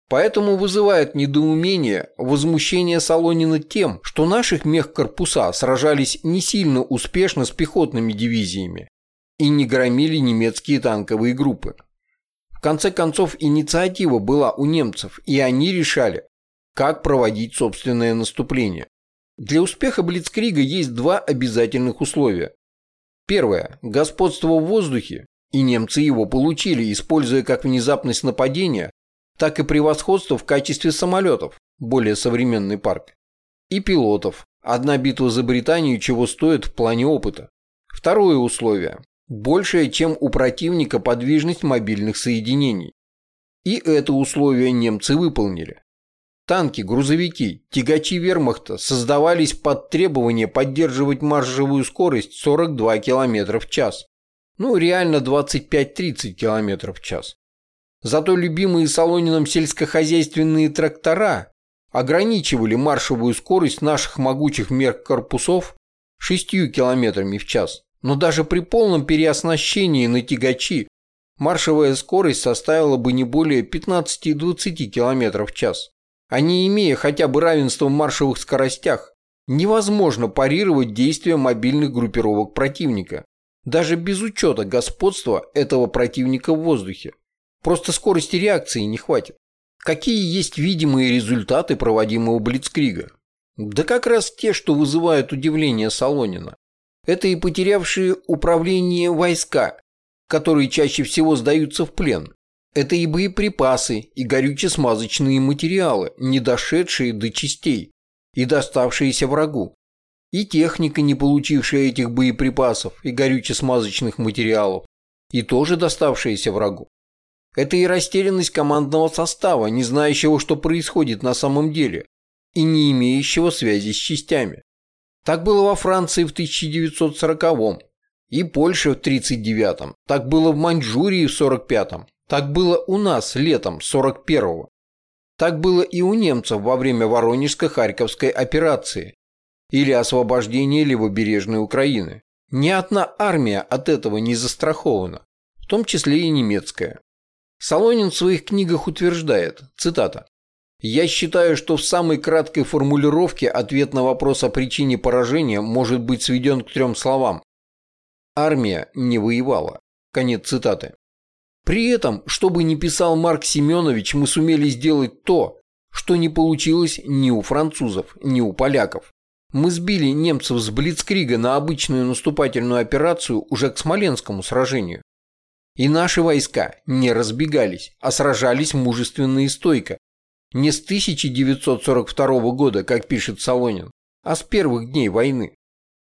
Поэтому вызывает недоумение, возмущение Солонина тем, что наших мехкорпуса сражались не сильно успешно с пехотными дивизиями и не громили немецкие танковые группы. Конце концов, инициатива была у немцев, и они решали, как проводить собственное наступление. Для успеха Блицкрига есть два обязательных условия. Первое. Господство в воздухе, и немцы его получили, используя как внезапность нападения, так и превосходство в качестве самолетов, более современный парк, и пилотов. Одна битва за Британию чего стоит в плане опыта. Второе условие большая, чем у противника подвижность мобильных соединений. И это условие немцы выполнили. Танки, грузовики, тягачи вермахта создавались под требование поддерживать маршевую скорость 42 км в час. Ну, реально 25-30 км в час. Зато любимые Солонином сельскохозяйственные трактора ограничивали маршевую скорость наших могучих мерк корпусов 6 км в час. Но даже при полном переоснащении на тягачи маршевая скорость составила бы не более 15-20 км в час. А не имея хотя бы равенства в маршевых скоростях, невозможно парировать действия мобильных группировок противника, даже без учета господства этого противника в воздухе. Просто скорости реакции не хватит. Какие есть видимые результаты проводимого Блицкрига? Да как раз те, что вызывают удивление Солонина. Это и потерявшие управление войска, которые чаще всего сдаются в плен. Это и боеприпасы, и горюче-смазочные материалы, не дошедшие до частей и доставшиеся врагу. И техника, не получившая этих боеприпасов и горюче-смазочных материалов, и тоже доставшаяся врагу. Это и растерянность командного состава, не знающего, что происходит на самом деле, и не имеющего связи с частями. Так было во Франции в 1940-м, и Польше в 1939-м, так было в Маньчжурии в 1945-м, так было у нас летом 1941-го. Так было и у немцев во время Воронежско-Харьковской операции или освобождения левобережной Украины. Ни одна армия от этого не застрахована, в том числе и немецкая. Солонин в своих книгах утверждает, цитата, я считаю, что в самой краткой формулировке ответ на вопрос о причине поражения может быть сведен к трем словам. Армия не воевала. Конец цитаты. При этом, что бы ни писал Марк Семенович, мы сумели сделать то, что не получилось ни у французов, ни у поляков. Мы сбили немцев с Блицкрига на обычную наступательную операцию уже к Смоленскому сражению. И наши войска не разбегались, а сражались мужественно и стойко, не с 1942 года, как пишет Солонин, а с первых дней войны.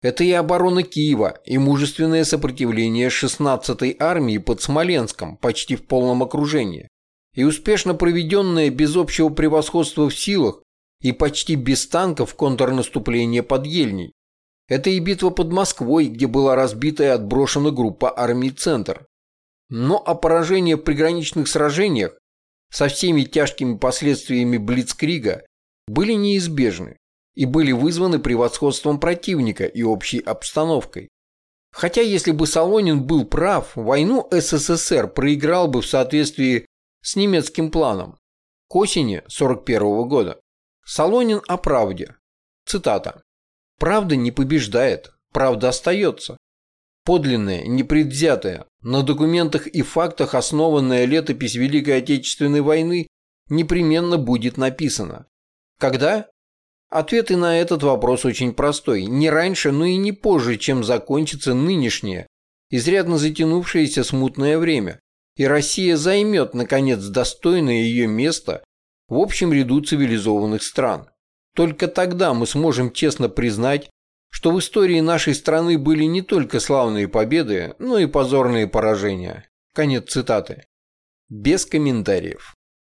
Это и оборона Киева, и мужественное сопротивление 16-й армии под Смоленском почти в полном окружении, и успешно проведенное без общего превосходства в силах и почти без танков контрнаступление под Ельней. Это и битва под Москвой, где была разбита и отброшена группа армий «Центр». Но о поражении в приграничных сражениях со всеми тяжкими последствиями Блицкрига были неизбежны и были вызваны превосходством противника и общей обстановкой. Хотя если бы Солонин был прав, войну СССР проиграл бы в соответствии с немецким планом к осени 41 года. Солонин о правде. Цитата. «Правда не побеждает, правда остается подлинная, непредвзятая, на документах и фактах основанная летопись Великой Отечественной войны непременно будет написана. Когда? Ответ и на этот вопрос очень простой. Не раньше, но и не позже, чем закончится нынешнее, изрядно затянувшееся смутное время, и Россия займет, наконец, достойное ее место в общем ряду цивилизованных стран. Только тогда мы сможем честно признать, что в истории нашей страны были не только славные победы, но и позорные поражения. Конец цитаты. Без комментариев.